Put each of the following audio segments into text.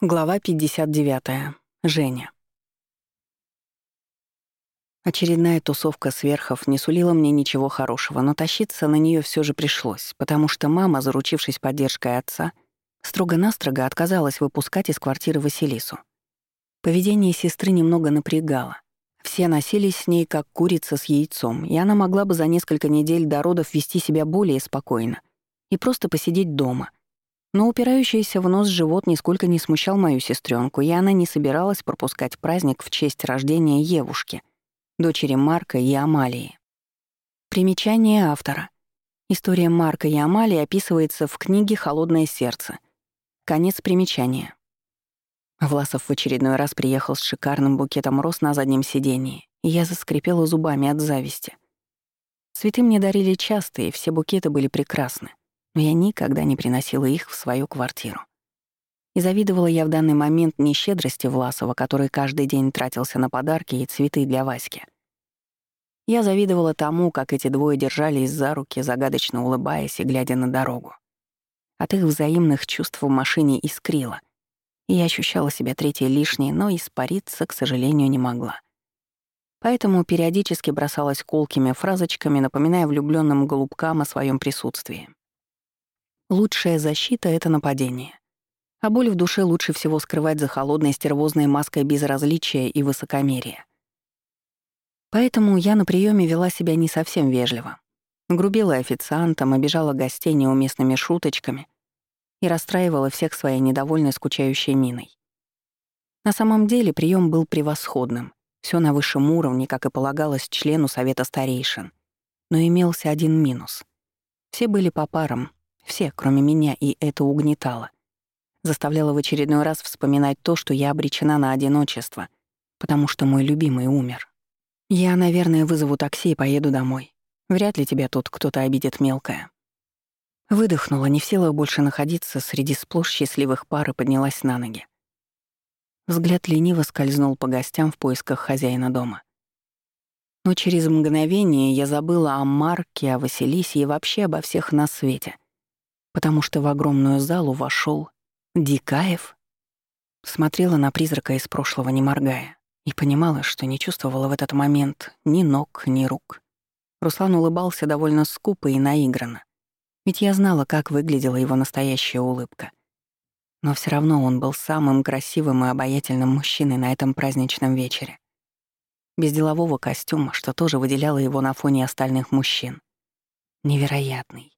Глава 59. Женя. Очередная тусовка сверхов не сулила мне ничего хорошего, но тащиться на нее все же пришлось, потому что мама, заручившись поддержкой отца, строго-настрого отказалась выпускать из квартиры Василису. Поведение сестры немного напрягало. Все носились с ней как курица с яйцом, и она могла бы за несколько недель до родов вести себя более спокойно и просто посидеть дома — но упирающийся в нос живот нисколько не смущал мою сестренку, и она не собиралась пропускать праздник в честь рождения Евушки, дочери Марка и Амалии. Примечание автора. История Марка и Амалии описывается в книге «Холодное сердце». Конец примечания. Власов в очередной раз приехал с шикарным букетом роз на заднем сидении, и я заскрипела зубами от зависти. Цветы мне дарили часто, и все букеты были прекрасны но я никогда не приносила их в свою квартиру. И завидовала я в данный момент не щедрости Власова, который каждый день тратился на подарки и цветы для Васьки. Я завидовала тому, как эти двое держались за руки, загадочно улыбаясь и глядя на дорогу. От их взаимных чувств в машине искрило, и я ощущала себя третьей лишней, но испариться, к сожалению, не могла. Поэтому периодически бросалась колкими фразочками, напоминая влюбленным голубкам о своем присутствии. Лучшая защита — это нападение. А боль в душе лучше всего скрывать за холодной стервозной маской безразличия и высокомерия. Поэтому я на приеме вела себя не совсем вежливо. Грубила официантам, обижала гостей неуместными шуточками и расстраивала всех своей недовольной скучающей миной. На самом деле прием был превосходным, все на высшем уровне, как и полагалось члену совета старейшин. Но имелся один минус. Все были по парам, все, кроме меня, и это угнетало. Заставляло в очередной раз вспоминать то, что я обречена на одиночество, потому что мой любимый умер. Я, наверное, вызову такси и поеду домой. Вряд ли тебя тут кто-то обидит мелкая. Выдохнула, не в силах больше находиться среди сплошь счастливых пар и поднялась на ноги. Взгляд лениво скользнул по гостям в поисках хозяина дома. Но через мгновение я забыла о Марке, о Василисе и вообще обо всех на свете — потому что в огромную залу вошел Дикаев. Смотрела на призрака из прошлого, не моргая, и понимала, что не чувствовала в этот момент ни ног, ни рук. Руслан улыбался довольно скупо и наигранно, ведь я знала, как выглядела его настоящая улыбка. Но все равно он был самым красивым и обаятельным мужчиной на этом праздничном вечере. Без делового костюма, что тоже выделяло его на фоне остальных мужчин. Невероятный,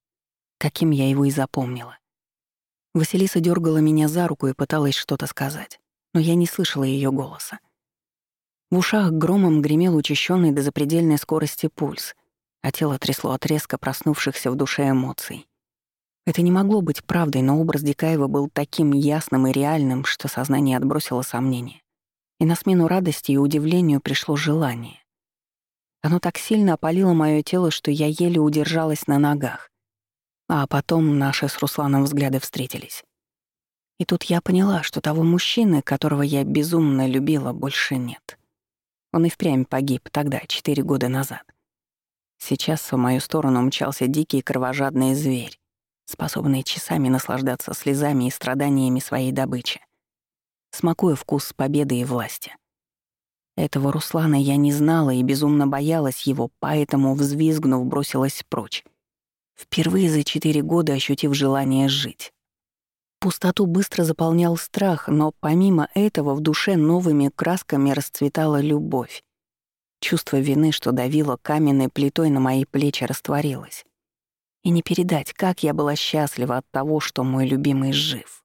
каким я его и запомнила. Василиса дергала меня за руку и пыталась что-то сказать, но я не слышала ее голоса. В ушах громом гремел учащенный до запредельной скорости пульс, а тело трясло от резко проснувшихся в душе эмоций. Это не могло быть правдой, но образ Дикаева был таким ясным и реальным, что сознание отбросило сомнения. И на смену радости и удивлению пришло желание. Оно так сильно опалило мое тело, что я еле удержалась на ногах. А потом наши с Русланом взгляды встретились. И тут я поняла, что того мужчины, которого я безумно любила, больше нет. Он и впрямь погиб тогда, четыре года назад. Сейчас в мою сторону мчался дикий кровожадный зверь, способный часами наслаждаться слезами и страданиями своей добычи, смакуя вкус победы и власти. Этого Руслана я не знала и безумно боялась его, поэтому, взвизгнув, бросилась прочь впервые за четыре года ощутив желание жить. Пустоту быстро заполнял страх, но помимо этого в душе новыми красками расцветала любовь. Чувство вины, что давило каменной плитой на мои плечи, растворилось. И не передать, как я была счастлива от того, что мой любимый жив.